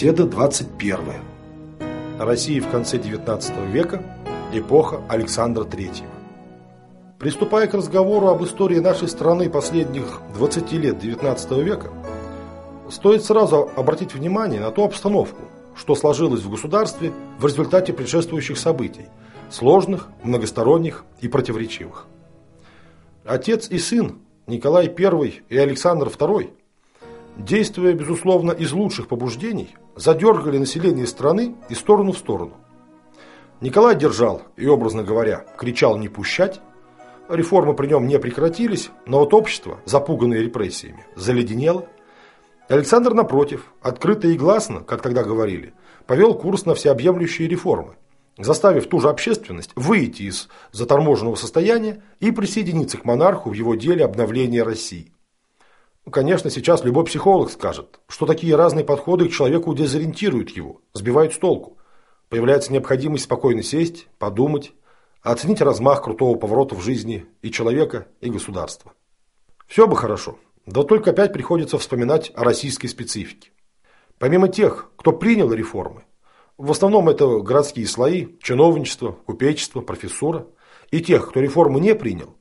Беседа 21. Россия в конце XIX века. Эпоха Александра III. Приступая к разговору об истории нашей страны последних 20 лет XIX века, стоит сразу обратить внимание на ту обстановку, что сложилось в государстве в результате предшествующих событий, сложных, многосторонних и противоречивых. Отец и сын Николай I и Александр II действуя, безусловно, из лучших побуждений, задергали население страны из сторону в сторону. Николай держал и, образно говоря, кричал «не пущать», реформы при нем не прекратились, но вот общество, запуганное репрессиями, заледенело. Александр, напротив, открыто и гласно, как тогда говорили, повел курс на всеобъемлющие реформы, заставив ту же общественность выйти из заторможенного состояния и присоединиться к монарху в его деле обновления России. Конечно, сейчас любой психолог скажет, что такие разные подходы к человеку дезориентируют его, сбивают с толку. Появляется необходимость спокойно сесть, подумать, оценить размах крутого поворота в жизни и человека, и государства. Все бы хорошо, да только опять приходится вспоминать о российской специфике. Помимо тех, кто принял реформы, в основном это городские слои, чиновничество, купечество, профессура, и тех, кто реформы не принял,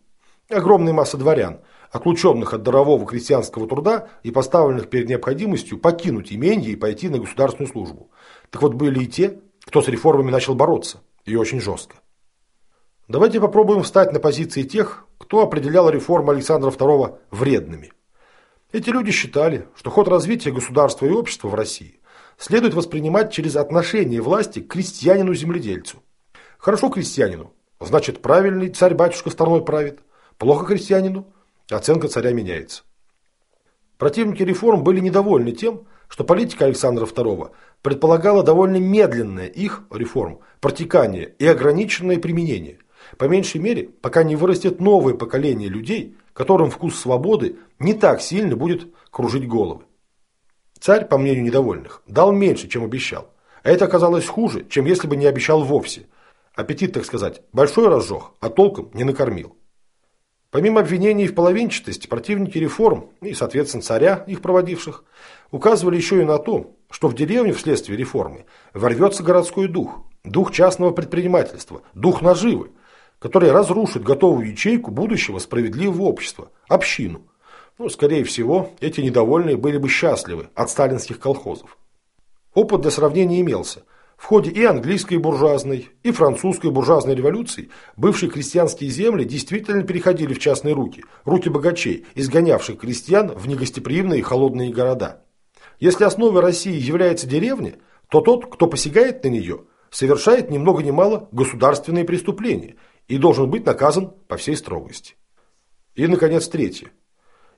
огромная масса дворян – отлученных от дарового крестьянского труда и поставленных перед необходимостью покинуть имение и пойти на государственную службу. Так вот были и те, кто с реформами начал бороться, и очень жестко. Давайте попробуем встать на позиции тех, кто определял реформы Александра II вредными. Эти люди считали, что ход развития государства и общества в России следует воспринимать через отношение власти к крестьянину-земледельцу. Хорошо крестьянину, значит правильный царь-батюшка страной правит. Плохо крестьянину, Оценка царя меняется. Противники реформ были недовольны тем, что политика Александра II предполагала довольно медленное их, реформ, протекание и ограниченное применение. По меньшей мере, пока не вырастет новое поколение людей, которым вкус свободы не так сильно будет кружить головы. Царь, по мнению недовольных, дал меньше, чем обещал. А это оказалось хуже, чем если бы не обещал вовсе. Аппетит, так сказать, большой разжег, а толком не накормил. Помимо обвинений в половинчатости, противники реформ и, соответственно, царя, их проводивших, указывали еще и на то, что в деревне вследствие реформы ворвется городской дух, дух частного предпринимательства, дух наживы, который разрушит готовую ячейку будущего справедливого общества, общину. Ну, скорее всего, эти недовольные были бы счастливы от сталинских колхозов. Опыт для сравнения имелся – в ходе и английской буржуазной, и французской буржуазной революции бывшие крестьянские земли действительно переходили в частные руки, руки богачей, изгонявших крестьян в негостеприимные холодные города. Если основой России является деревня, то тот, кто посягает на нее, совершает ни много ни мало государственные преступления и должен быть наказан по всей строгости. И, наконец, третье.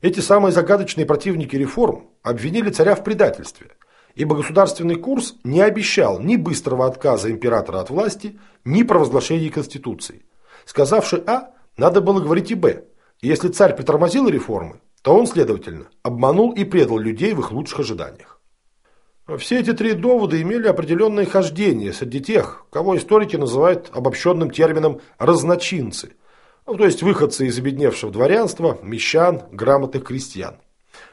Эти самые загадочные противники реформ обвинили царя в предательстве – ибо государственный курс не обещал ни быстрого отказа императора от власти, ни провозглашения Конституции. Сказавши А, надо было говорить и Б. Если царь притормозил реформы, то он, следовательно, обманул и предал людей в их лучших ожиданиях. Все эти три довода имели определенное хождение среди тех, кого историки называют обобщенным термином «разночинцы», ну, то есть выходцы из обедневшего дворянства, мещан, грамотных крестьян.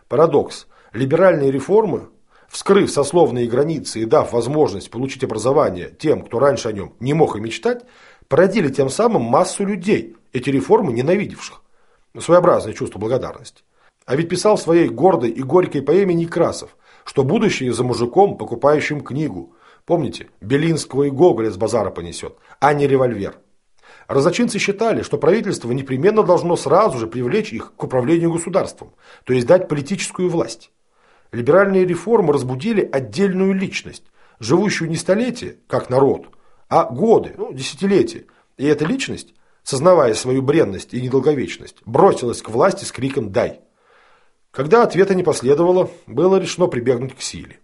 Парадокс. Либеральные реформы вскрыв сословные границы и дав возможность получить образование тем, кто раньше о нем не мог и мечтать, породили тем самым массу людей, эти реформы ненавидевших. Своеобразное чувство благодарности. А ведь писал в своей гордой и горькой поэме Некрасов, что будущее за мужиком, покупающим книгу. Помните, Белинского и Гоголя с базара понесет, а не револьвер. Розочинцы считали, что правительство непременно должно сразу же привлечь их к управлению государством, то есть дать политическую власть. Либеральные реформы разбудили отдельную личность, живущую не столетия, как народ, а годы, ну, десятилетия. И эта личность, сознавая свою бренность и недолговечность, бросилась к власти с криком «Дай!». Когда ответа не последовало, было решено прибегнуть к силе.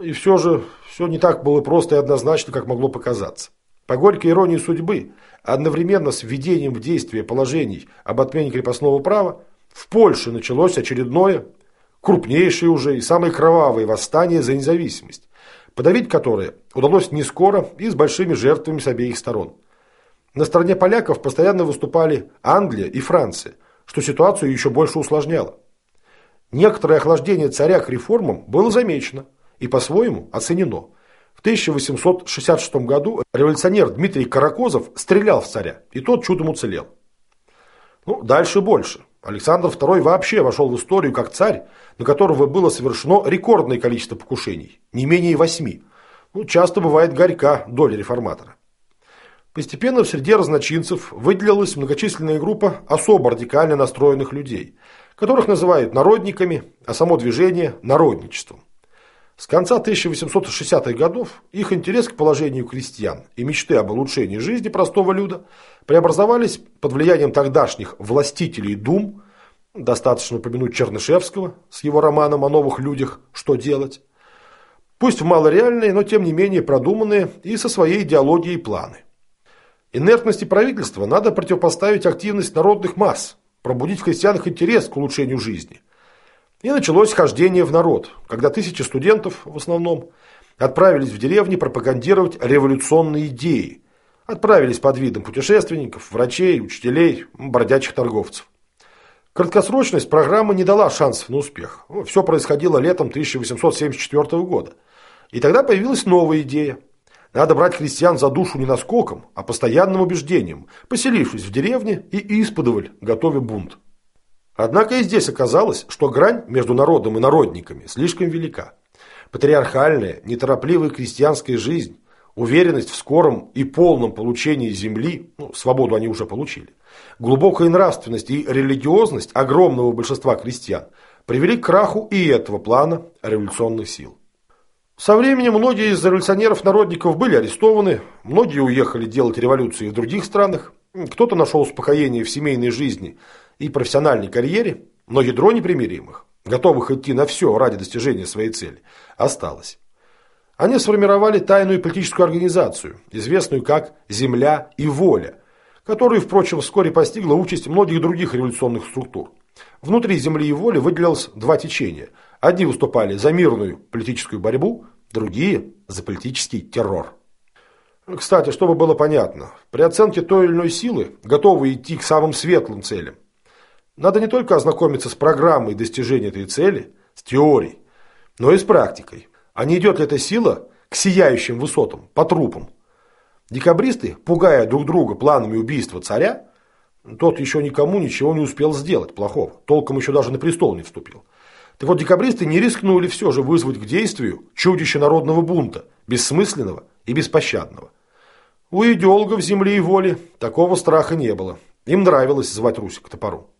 И все же, все не так было просто и однозначно, как могло показаться. По горькой иронии судьбы, одновременно с введением в действие положений об отмене крепостного права, в Польше началось очередное крупнейшие уже и самые кровавые восстания за независимость, подавить которые удалось не скоро и с большими жертвами с обеих сторон. На стороне поляков постоянно выступали Англия и Франция, что ситуацию еще больше усложняло. Некоторое охлаждение царя к реформам было замечено, и по-своему оценено. В 1866 году революционер Дмитрий Каракозов стрелял в царя, и тот чудом уцелел. Ну, дальше больше. Александр II вообще вошел в историю как царь, на которого было совершено рекордное количество покушений, не менее восьми. Ну, часто бывает горька доля реформатора. Постепенно в среде разночинцев выделилась многочисленная группа особо радикально настроенных людей, которых называют народниками, а само движение – народничеством. С конца 1860-х годов их интерес к положению крестьян и мечты об улучшении жизни простого люда преобразовались под влиянием тогдашних властителей дум, достаточно упомянуть Чернышевского с его романом о новых людях «Что делать?», пусть в малореальные, но тем не менее продуманные и со своей идеологией планы. Инертности правительства надо противопоставить активность народных масс, пробудить в крестьянах интерес к улучшению жизни – и началось хождение в народ, когда тысячи студентов, в основном, отправились в деревни пропагандировать революционные идеи. Отправились под видом путешественников, врачей, учителей, бродячих торговцев. Краткосрочность программы не дала шансов на успех. Все происходило летом 1874 года. И тогда появилась новая идея. Надо брать христиан за душу не наскоком, а постоянным убеждением, поселившись в деревне и исподоволь, готовя бунт. Однако и здесь оказалось, что грань между народом и народниками слишком велика. Патриархальная, неторопливая крестьянская жизнь, уверенность в скором и полном получении земли, ну, свободу они уже получили, глубокая нравственность и религиозность огромного большинства крестьян привели к краху и этого плана революционных сил. Со временем многие из революционеров-народников были арестованы, многие уехали делать революции в других странах, кто-то нашел успокоение в семейной жизни и профессиональной карьере, но ядро непримиримых, готовых идти на все ради достижения своей цели, осталось. Они сформировали тайную политическую организацию, известную как «Земля и воля», которую, впрочем, вскоре постигла участь многих других революционных структур. Внутри «Земли и воли» выделялось два течения. Одни выступали за мирную политическую борьбу, другие – за политический террор. Кстати, чтобы было понятно, при оценке той или иной силы готовы идти к самым светлым целям, надо не только ознакомиться с программой достижения этой цели, с теорией, но и с практикой. А не идет ли эта сила к сияющим высотам, по трупам? Декабристы, пугая друг друга планами убийства царя, тот еще никому ничего не успел сделать плохого, толком еще даже на престол не вступил. Так вот, декабристы не рискнули все же вызвать к действию чудище народного бунта, бессмысленного и беспощадного. У идеологов земли и воли такого страха не было. Им нравилось звать Русь к топору.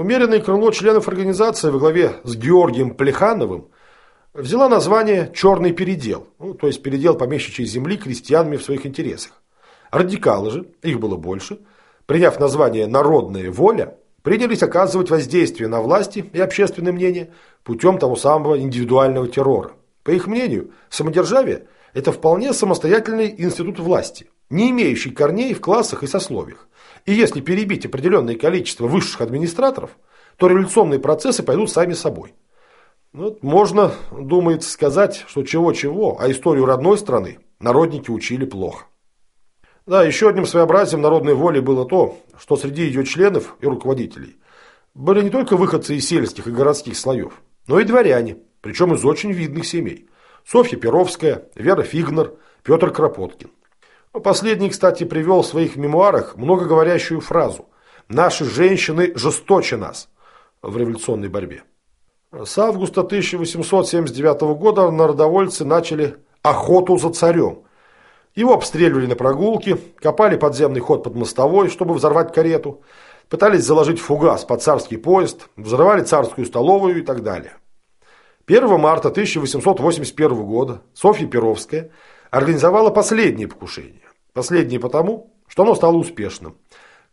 Умеренное крыло членов организации во главе с Георгием Плехановым взяла название «Черный передел», ну, то есть передел помещичьей земли крестьянами в своих интересах. Радикалы же, их было больше, приняв название «Народная воля», принялись оказывать воздействие на власти и общественное мнение путем того самого индивидуального террора. По их мнению, самодержавие – это вполне самостоятельный институт власти, не имеющий корней в классах и сословиях. И если перебить определенное количество высших администраторов, то революционные процессы пойдут сами собой. Вот ну, можно, думается, сказать, что чего-чего, а историю родной страны народники учили плохо. Да, еще одним своеобразием народной воли было то, что среди ее членов и руководителей были не только выходцы из сельских и городских слоев, но и дворяне, причем из очень видных семей. Софья Перовская, Вера Фигнер, Петр Кропоткин. Последний, кстати, привел в своих мемуарах многоговорящую фразу «Наши женщины жесточе нас» в революционной борьбе. С августа 1879 года народовольцы начали охоту за царем. Его обстреливали на прогулке, копали подземный ход под мостовой, чтобы взорвать карету, пытались заложить фугас под царский поезд, взрывали царскую столовую и так далее. 1 марта 1881 года Софья Перовская организовала последнее покушение. Последнее потому, что оно стало успешным.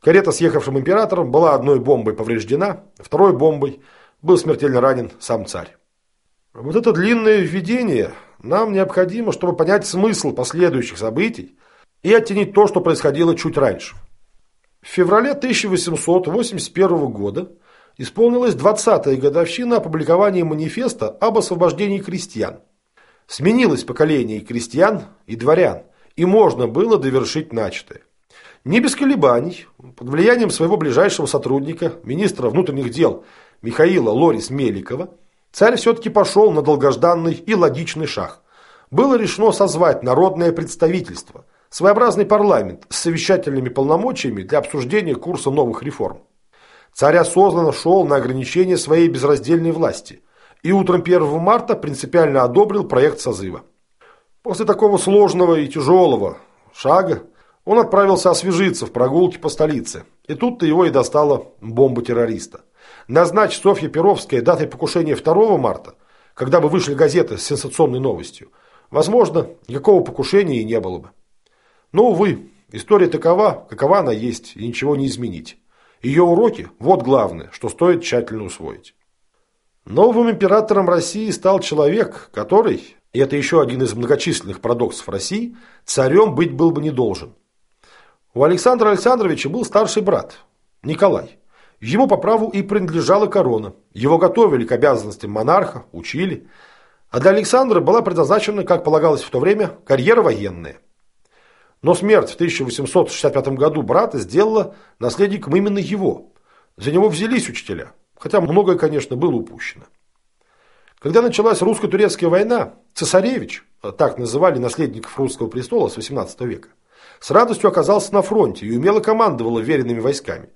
Карета с ехавшим императором была одной бомбой повреждена, второй бомбой был смертельно ранен сам царь. Вот это длинное введение нам необходимо, чтобы понять смысл последующих событий и оттенить то, что происходило чуть раньше. В феврале 1881 года исполнилась 20-я годовщина опубликования манифеста об освобождении крестьян. Сменилось поколение крестьян и дворян, и можно было довершить начатое. Не без колебаний, под влиянием своего ближайшего сотрудника, министра внутренних дел Михаила Лорис Меликова, царь все-таки пошел на долгожданный и логичный шаг. Было решено созвать народное представительство, своеобразный парламент с совещательными полномочиями для обсуждения курса новых реформ. Царь осознанно шел на ограничение своей безраздельной власти и утром 1 марта принципиально одобрил проект созыва. После такого сложного и тяжелого шага он отправился освежиться в прогулке по столице. И тут-то его и достала бомба террориста. Назначь Софья Перовская датой покушения 2 марта, когда бы вышли газеты с сенсационной новостью, возможно, никакого покушения и не было бы. Но, увы, история такова, какова она есть, и ничего не изменить. Ее уроки – вот главное, что стоит тщательно усвоить. Новым императором России стал человек, который, и это еще один из многочисленных парадоксов России, царем быть был бы не должен. У Александра Александровича был старший брат, Николай. Ему по праву и принадлежала корона. Его готовили к обязанностям монарха, учили. А для Александра была предназначена, как полагалось в то время, карьера военная. Но смерть в 1865 году брата сделала наследником именно его. За него взялись учителя, хотя многое, конечно, было упущено. Когда началась русско-турецкая война, цесаревич, так называли наследников русского престола с 18 века, с радостью оказался на фронте и умело командовал веренными войсками.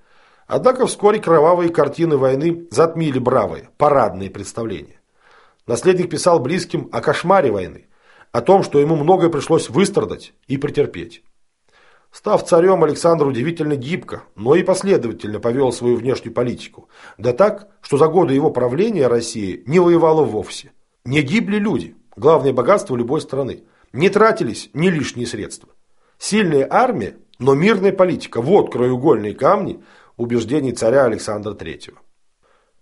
Однако вскоре кровавые картины войны затмили бравые, парадные представления. Наследник писал близким о кошмаре войны, о том, что ему многое пришлось выстрадать и претерпеть. Став царем, Александр удивительно гибко, но и последовательно повел свою внешнюю политику. Да так, что за годы его правления Россия не воевала вовсе. Не гибли люди, главное богатство любой страны. Не тратились ни лишние средства. Сильная армия, но мирная политика – вот краеугольные камни убеждений царя Александра III.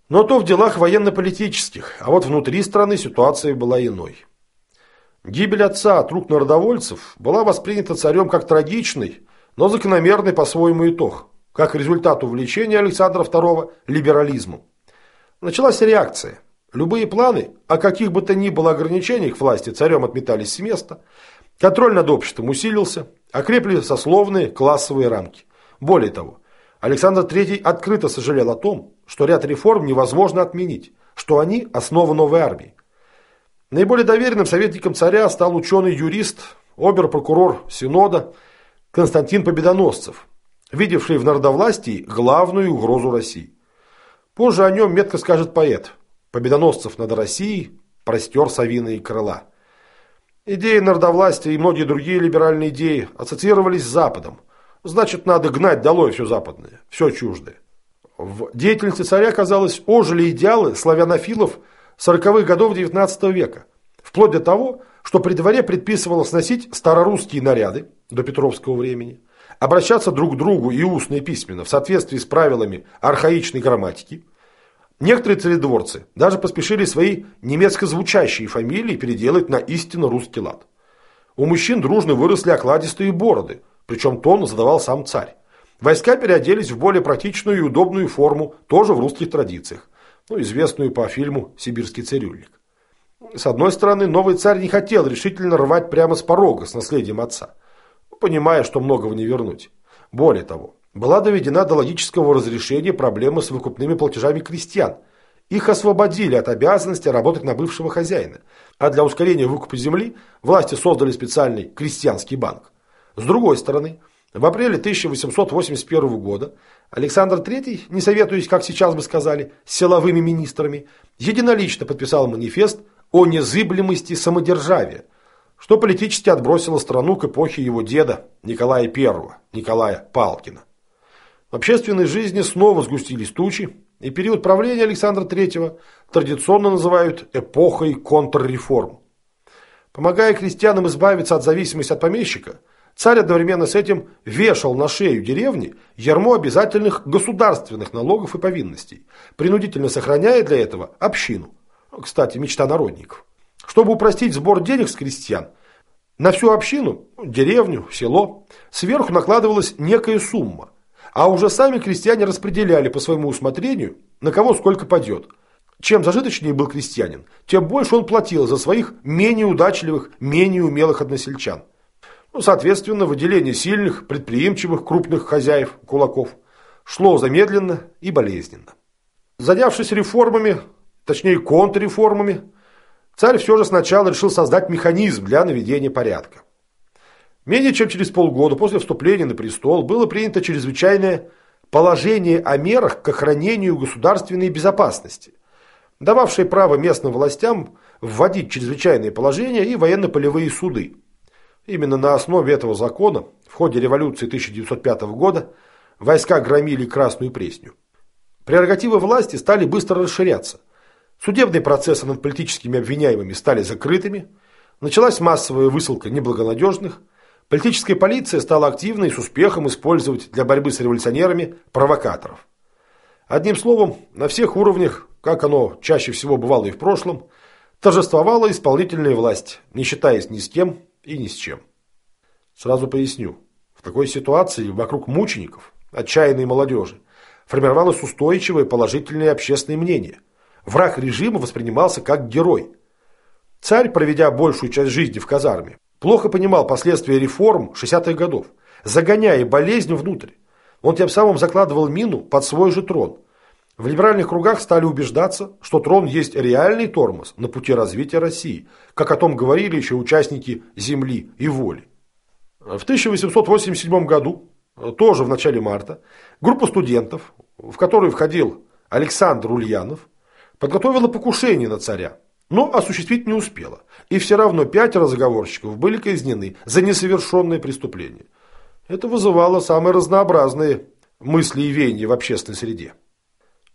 Но то в делах военно-политических, а вот внутри страны ситуация была иной. Гибель отца от рук народовольцев была воспринята царем как трагичный, но закономерный по-своему итог, как результат увлечения Александра II либерализмом. Началась реакция. Любые планы, о каких бы то ни было ограничениях власти царем отметались с места, контроль над обществом усилился, окрепли сословные классовые рамки. Более того, Александр III открыто сожалел о том, что ряд реформ невозможно отменить, что они – основа новой армии. Наиболее доверенным советником царя стал ученый-юрист, обер-прокурор Синода Константин Победоносцев, видевший в народовластии главную угрозу России. Позже о нем метко скажет поэт «Победоносцев над Россией простер совиные крыла». Идеи народовластия и многие другие либеральные идеи ассоциировались с Западом. Значит, надо гнать долой все западное, все чуждое. В деятельности царя, казалось, ожили идеалы славянофилов – 40-х годов XIX века, вплоть до того, что при дворе предписывалось носить старорусские наряды до Петровского времени, обращаться друг к другу и устно и письменно в соответствии с правилами архаичной грамматики. Некоторые царедворцы даже поспешили свои немецко звучащие фамилии переделать на истинно русский лад. У мужчин дружно выросли окладистые бороды, причем тон задавал сам царь. Войска переоделись в более практичную и удобную форму, тоже в русских традициях ну, известную по фильму «Сибирский цирюльник». С одной стороны, новый царь не хотел решительно рвать прямо с порога с наследием отца, понимая, что многого не вернуть. Более того, была доведена до логического разрешения проблемы с выкупными платежами крестьян. Их освободили от обязанности работать на бывшего хозяина, а для ускорения выкупа земли власти создали специальный крестьянский банк. С другой стороны, в апреле 1881 года Александр III, не советуясь, как сейчас бы сказали, с силовыми министрами, единолично подписал манифест о незыблемости самодержавия, что политически отбросило страну к эпохе его деда Николая I, Николая Палкина. В общественной жизни снова сгустились тучи, и период правления Александра III традиционно называют эпохой контрреформ. Помогая крестьянам избавиться от зависимости от помещика, Царь одновременно с этим вешал на шею деревни ярмо обязательных государственных налогов и повинностей, принудительно сохраняя для этого общину. Кстати, мечта народников. Чтобы упростить сбор денег с крестьян, на всю общину, деревню, село, сверху накладывалась некая сумма, а уже сами крестьяне распределяли по своему усмотрению, на кого сколько падет. Чем зажиточнее был крестьянин, тем больше он платил за своих менее удачливых, менее умелых односельчан. Ну, соответственно, выделение сильных, предприимчивых, крупных хозяев, кулаков шло замедленно и болезненно. Занявшись реформами, точнее контрреформами, царь все же сначала решил создать механизм для наведения порядка. Менее чем через полгода после вступления на престол было принято чрезвычайное положение о мерах к охранению государственной безопасности, дававшее право местным властям вводить чрезвычайные положения и военно-полевые суды. Именно на основе этого закона в ходе революции 1905 года войска громили Красную Пресню. Прерогативы власти стали быстро расширяться. Судебные процессы над политическими обвиняемыми стали закрытыми, началась массовая высылка неблагонадежных, политическая полиция стала активно и с успехом использовать для борьбы с революционерами провокаторов. Одним словом, на всех уровнях, как оно чаще всего бывало и в прошлом, торжествовала исполнительная власть, не считаясь ни с кем и ни с чем. Сразу поясню, в такой ситуации вокруг мучеников, отчаянной молодежи, формировалось устойчивое положительное общественное мнение. Враг режима воспринимался как герой. Царь, проведя большую часть жизни в казарме, плохо понимал последствия реформ 60-х годов, загоняя болезнь внутрь. Он тем самым закладывал мину под свой же трон. В либеральных кругах стали убеждаться, что трон есть реальный тормоз на пути развития России, как о том говорили еще участники «Земли» и «Воли». В 1887 году тоже в начале марта, группа студентов, в которую входил Александр Ульянов, подготовила покушение на царя, но осуществить не успела. И все равно пятеро заговорщиков были казнены за несовершенное преступление. Это вызывало самые разнообразные мысли и веяния в общественной среде.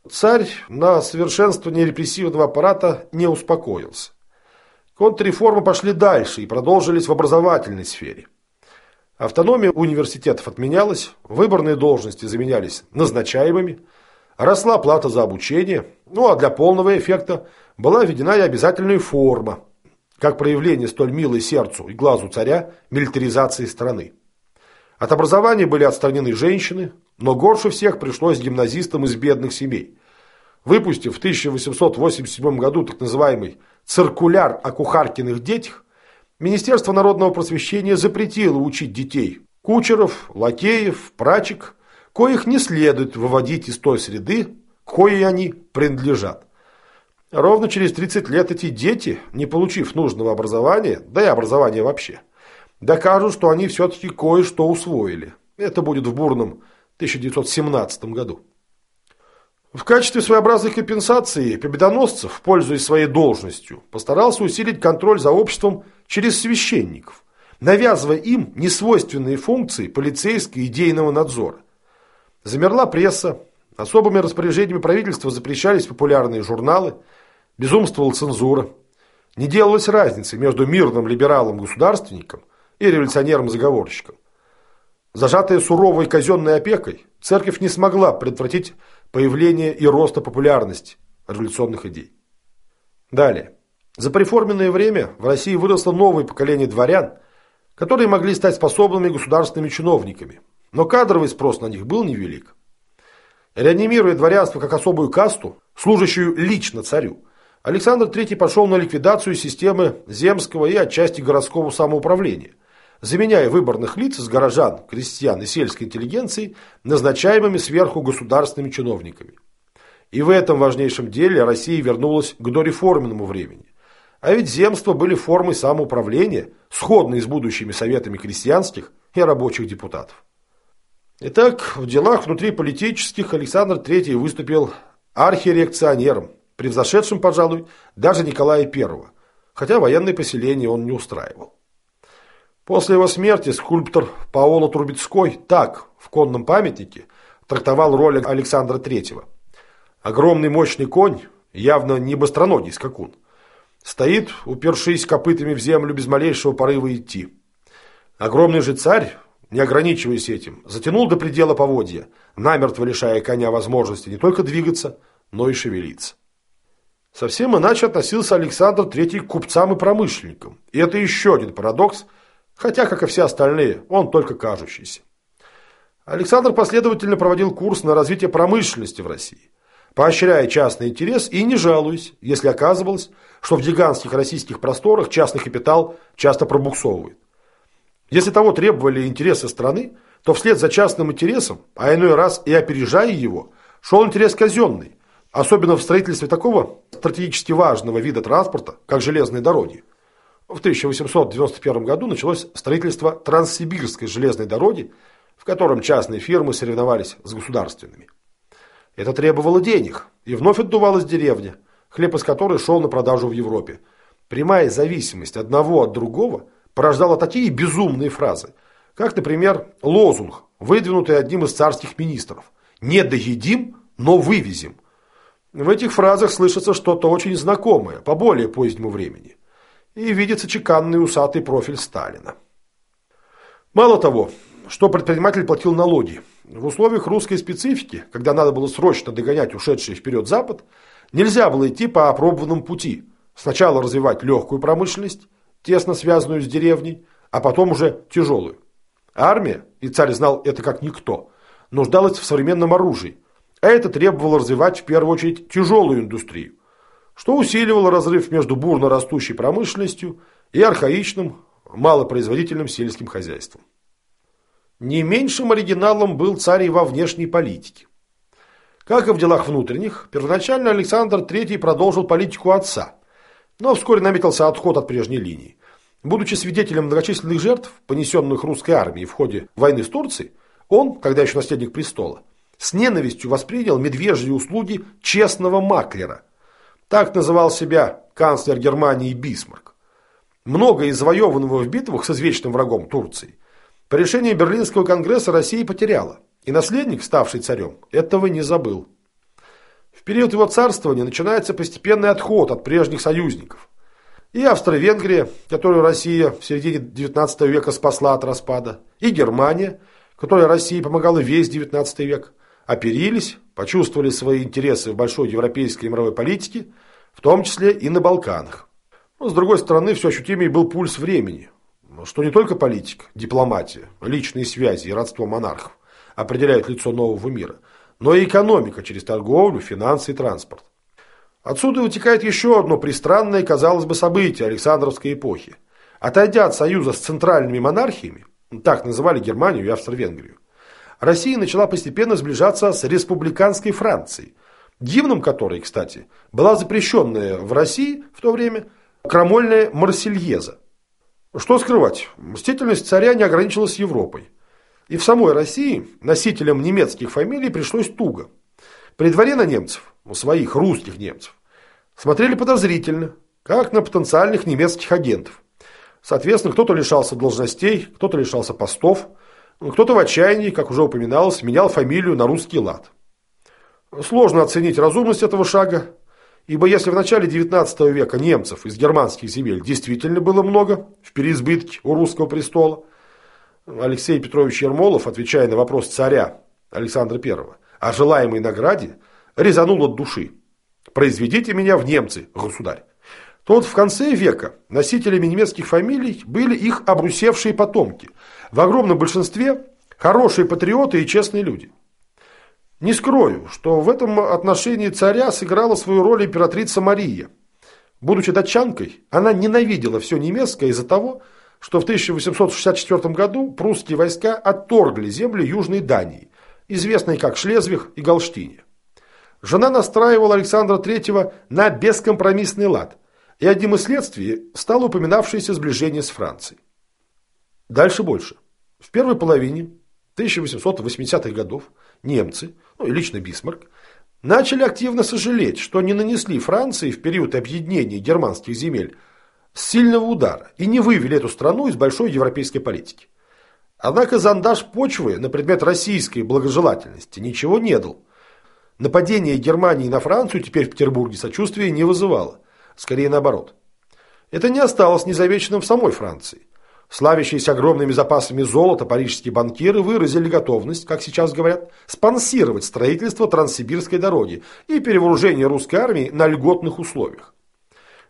Царь на совершенствование репрессивного аппарата не успокоился. Контрреформы пошли дальше и продолжились в образовательной сфере. Автономия университетов отменялась, выборные должности заменялись назначаемыми, росла плата за обучение, ну а для полного эффекта была введена и обязательная форма, как проявление столь милой сердцу и глазу царя милитаризации страны. От образования были отстранены женщины, но горше всех пришлось гимназистам из бедных семей. Выпустив в 1887 году так называемый «циркуляр о кухаркиных детях», Министерство народного просвещения запретило учить детей кучеров, лакеев, прачек, коих не следует выводить из той среды, коей они принадлежат. Ровно через 30 лет эти дети, не получив нужного образования, да и образования вообще, докажут, что они все-таки кое-что усвоили. Это будет в бурном 1917 году. В качестве своеобразной компенсации победоносцев, пользуясь своей должностью, постарался усилить контроль за обществом через священников, навязывая им несвойственные функции полицейского идейного надзора. Замерла пресса, особыми распоряжениями правительства запрещались популярные журналы, безумствовала цензура. Не делалась разницы между мирным либералом-государственником и революционером-заговорщиком. Зажатая суровой казенной опекой, церковь не смогла предотвратить появления и роста популярности революционных идей. Далее. За приформенное время в России выросло новое поколение дворян, которые могли стать способными государственными чиновниками, но кадровый спрос на них был невелик. Реанимируя дворянство как особую касту, служащую лично царю, Александр III пошел на ликвидацию системы земского и отчасти городского самоуправления – заменяя выборных лиц из горожан, крестьян и сельской интеллигенции назначаемыми сверху государственными чиновниками. И в этом важнейшем деле Россия вернулась к дореформенному времени. А ведь земства были формой самоуправления, сходной с будущими советами крестьянских и рабочих депутатов. Итак, в делах внутриполитических Александр III выступил архиреакционером, превзошедшим, пожалуй, даже Николая I, хотя военное поселение он не устраивал. После его смерти скульптор Паоло Трубецкой так в конном памятнике трактовал роль Александра Третьего. Огромный мощный конь, явно не быстроногий скакун, стоит, упершись копытами в землю без малейшего порыва идти. Огромный же царь, не ограничиваясь этим, затянул до предела поводья, намертво лишая коня возможности не только двигаться, но и шевелиться. Совсем иначе относился Александр III к купцам и промышленникам. И это еще один парадокс – хотя, как и все остальные, он только кажущийся. Александр последовательно проводил курс на развитие промышленности в России, поощряя частный интерес и не жалуясь, если оказывалось, что в гигантских российских просторах частный капитал часто пробуксовывает. Если того требовали интересы страны, то вслед за частным интересом, а иной раз и опережая его, шел интерес казенный, особенно в строительстве такого стратегически важного вида транспорта, как железные дороги. В 1891 году началось строительство Транссибирской железной дороги, в котором частные фирмы соревновались с государственными. Это требовало денег, и вновь отдувалась деревня, хлеб из которой шел на продажу в Европе. Прямая зависимость одного от другого порождала такие безумные фразы, как, например, лозунг, выдвинутый одним из царских министров «Не доедим, но вывезем». В этих фразах слышится что-то очень знакомое, по более позднему времени. И видится чеканный усатый профиль Сталина. Мало того, что предприниматель платил налоги. В условиях русской специфики, когда надо было срочно догонять ушедший вперед Запад, нельзя было идти по опробованному пути. Сначала развивать легкую промышленность, тесно связанную с деревней, а потом уже тяжелую. Армия, и царь знал это как никто, нуждалась в современном оружии, а это требовало развивать в первую очередь тяжелую индустрию, что усиливало разрыв между бурно растущей промышленностью и архаичным, малопроизводительным сельским хозяйством. Не меньшим оригиналом был царь и во внешней политике. Как и в делах внутренних, первоначально Александр III продолжил политику отца, но вскоре наметился отход от прежней линии. Будучи свидетелем многочисленных жертв, понесенных русской армией в ходе войны с Турцией, он, когда еще наследник престола, с ненавистью воспринял медвежьи услуги честного маклера. Так называл себя канцлер Германии Бисмарк. Многое из завоеванного в битвах с извечным врагом Турции по решению Берлинского конгресса Россия потеряла, и наследник, ставший царем, этого не забыл. В период его царствования начинается постепенный отход от прежних союзников. И Австро-Венгрия, которую Россия в середине XIX века спасла от распада, и Германия, которой России помогала весь XIX век, оперились, почувствовали свои интересы в большой европейской и мировой политике, в том числе и на Балканах. Но, с другой стороны, все ощутимее был пульс времени, что не только политика, дипломатия, личные связи и родство монархов определяют лицо нового мира, но и экономика через торговлю, финансы и транспорт. Отсюда вытекает еще одно пристранное, казалось бы, событие Александровской эпохи. Отойдя от союза с центральными монархиями, так называли Германию и Австро-Венгрию, Россия начала постепенно сближаться с республиканской Францией, гимном которой, кстати, была запрещенная в России в то время крамольная Марсельеза. Что скрывать, мстительность царя не ограничилась Европой. И в самой России носителям немецких фамилий пришлось туго. При дворе на немцев, у своих русских немцев, смотрели подозрительно, как на потенциальных немецких агентов. Соответственно, кто-то лишался должностей, кто-то лишался постов, кто-то в отчаянии, как уже упоминалось, менял фамилию на русский лад. Сложно оценить разумность этого шага, Ибо если в начале XIX века немцев из германских земель действительно было много, в переизбытке у русского престола, Алексей Петрович Ермолов, отвечая на вопрос царя Александра I о желаемой награде, резанул от души. «Произведите меня в немцы, государь». Тот в конце века носителями немецких фамилий были их обрусевшие потомки, в огромном большинстве хорошие патриоты и честные люди. Не скрою, что в этом отношении царя сыграла свою роль императрица Мария. Будучи датчанкой, она ненавидела все немецкое из-за того, что в 1864 году прусские войска отторгли земли Южной Дании, известной как Шлезвиг и Галштине. Жена настраивала Александра III на бескомпромиссный лад, и одним из следствий стало упоминавшееся сближение с Францией. Дальше больше. В первой половине 1880-х годов немцы – ну и лично Бисмарк, начали активно сожалеть, что не нанесли Франции в период объединения германских земель сильного удара и не вывели эту страну из большой европейской политики. Однако зондаж почвы на предмет российской благожелательности ничего не дал. Нападение Германии на Францию теперь в Петербурге сочувствия не вызывало, скорее наоборот. Это не осталось незамеченным в самой Франции. Славящиеся огромными запасами золота парижские банкиры выразили готовность, как сейчас говорят, спонсировать строительство Транссибирской дороги и перевооружение русской армии на льготных условиях.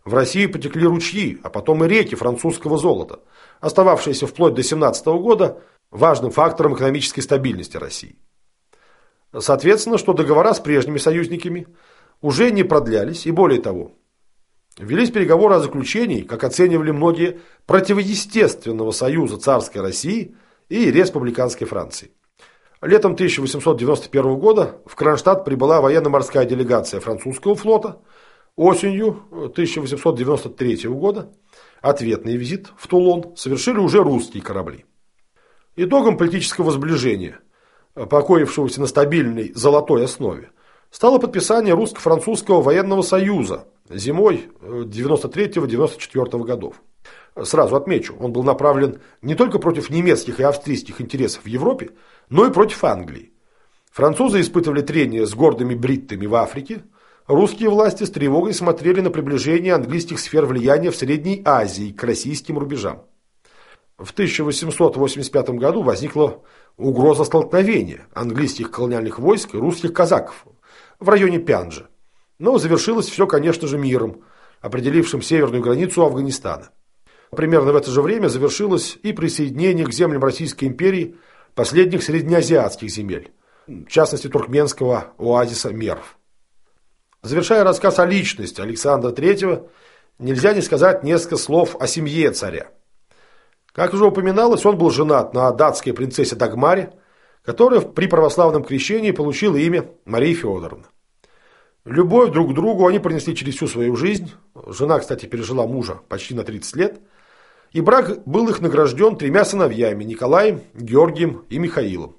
В России потекли ручьи, а потом и реки французского золота, остававшиеся вплоть до 17 года важным фактором экономической стабильности России. Соответственно, что договора с прежними союзниками уже не продлялись, и более того, Велись переговоры о заключении, как оценивали многие, противоестественного союза царской России и республиканской Франции. Летом 1891 года в Кронштадт прибыла военно-морская делегация французского флота. Осенью 1893 года ответный визит в Тулон совершили уже русские корабли. Итогом политического сближения, покоившегося на стабильной золотой основе, стало подписание русско-французского военного союза зимой 93-94 годов. Сразу отмечу, он был направлен не только против немецких и австрийских интересов в Европе, но и против Англии. Французы испытывали трение с гордыми бриттами в Африке, русские власти с тревогой смотрели на приближение английских сфер влияния в Средней Азии к российским рубежам. В 1885 году возникла угроза столкновения английских колониальных войск и русских казаков в районе Пянджа. Но завершилось все, конечно же, миром, определившим северную границу Афганистана. Примерно в это же время завершилось и присоединение к землям Российской империи последних среднеазиатских земель, в частности туркменского оазиса Мерв. Завершая рассказ о личности Александра III, нельзя не сказать несколько слов о семье царя. Как уже упоминалось, он был женат на датской принцессе Дагмаре, которая при православном крещении получила имя Мария Федоровна. Любовь друг к другу они принесли через всю свою жизнь. Жена, кстати, пережила мужа почти на 30 лет. И брак был их награжден тремя сыновьями – Николаем, Георгием и Михаилом.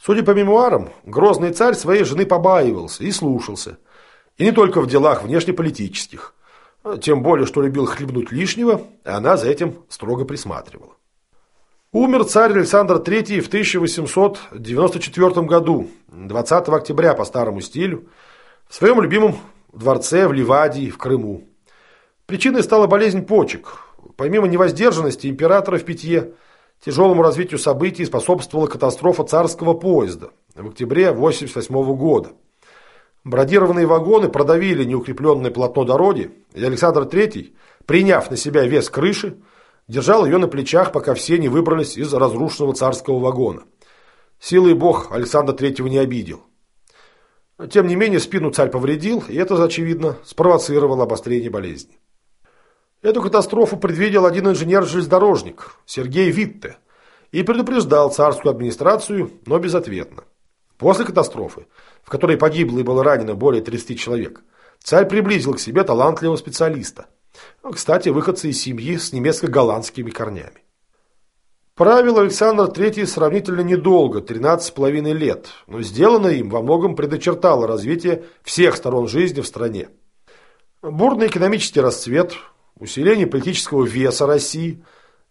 Судя по мемуарам, грозный царь своей жены побаивался и слушался. И не только в делах внешнеполитических. Тем более, что любил хлебнуть лишнего, и она за этим строго присматривала. Умер царь Александр III в 1894 году, 20 октября по старому стилю, в своем любимом дворце в Ливадии, в Крыму. Причиной стала болезнь почек. Помимо невоздержанности императора в питье, тяжелому развитию событий способствовала катастрофа царского поезда в октябре 1988 года. Бродированные вагоны продавили неукрепленное полотно дороги, и Александр III, приняв на себя вес крыши, держал ее на плечах, пока все не выбрались из разрушенного царского вагона. Силой бог Александра III не обидел. Тем не менее, спину царь повредил, и это, очевидно, спровоцировало обострение болезни. Эту катастрофу предвидел один инженер-железнодорожник, Сергей Витте, и предупреждал царскую администрацию, но безответно. После катастрофы, в которой погибло и было ранено более 30 человек, царь приблизил к себе талантливого специалиста. Кстати, выходцы из семьи с немецко-голландскими корнями. Правил Александр III сравнительно недолго, 13,5 лет, но сделанное им во многом предочертало развитие всех сторон жизни в стране. Бурный экономический расцвет, усиление политического веса России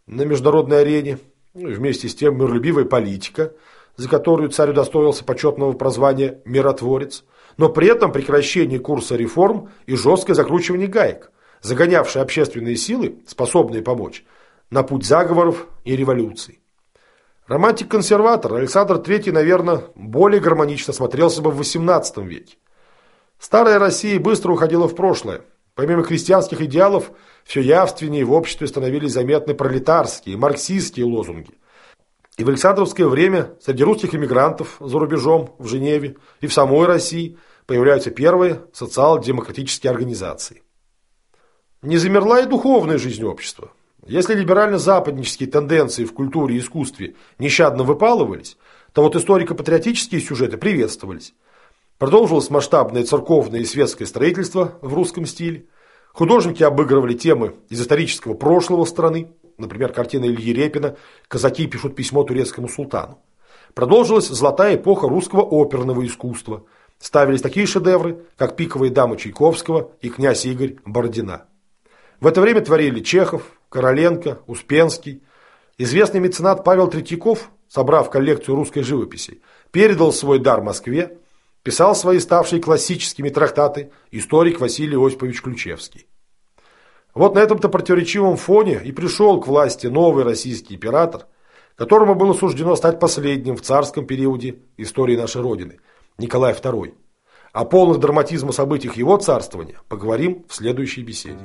на международной арене, ну вместе с тем миролюбивая политика, за которую царь удостоился почетного прозвания «миротворец», но при этом прекращение курса реформ и жесткое закручивание гаек, загонявшие общественные силы, способные помочь, на путь заговоров и революций. Романтик-консерватор Александр III, наверное, более гармонично смотрелся бы в XVIII веке. Старая Россия быстро уходила в прошлое. Помимо крестьянских идеалов, все явственнее в обществе становились заметны пролетарские, марксистские лозунги. И в Александровское время среди русских эмигрантов за рубежом, в Женеве и в самой России появляются первые социал-демократические организации. Не замерла и духовная жизнь общества. Если либерально-западнические тенденции в культуре и искусстве нещадно выпалывались, то вот историко-патриотические сюжеты приветствовались. Продолжилось масштабное церковное и светское строительство в русском стиле. Художники обыгрывали темы из исторического прошлого страны, например, картина Ильи Репина «Казаки пишут письмо турецкому султану». Продолжилась золотая эпоха русского оперного искусства. Ставились такие шедевры, как «Пиковые дамы» Чайковского и «Князь Игорь» Бородина. В это время творили Чехов, Короленко, Успенский. Известный меценат Павел Третьяков, собрав коллекцию русской живописи, передал свой дар Москве, писал свои ставшие классическими трактаты историк Василий Осипович Ключевский. Вот на этом-то противоречивом фоне и пришел к власти новый российский император, которому было суждено стать последним в царском периоде истории нашей Родины, Николай II. О полных драматизма событиях его царствования поговорим в следующей беседе.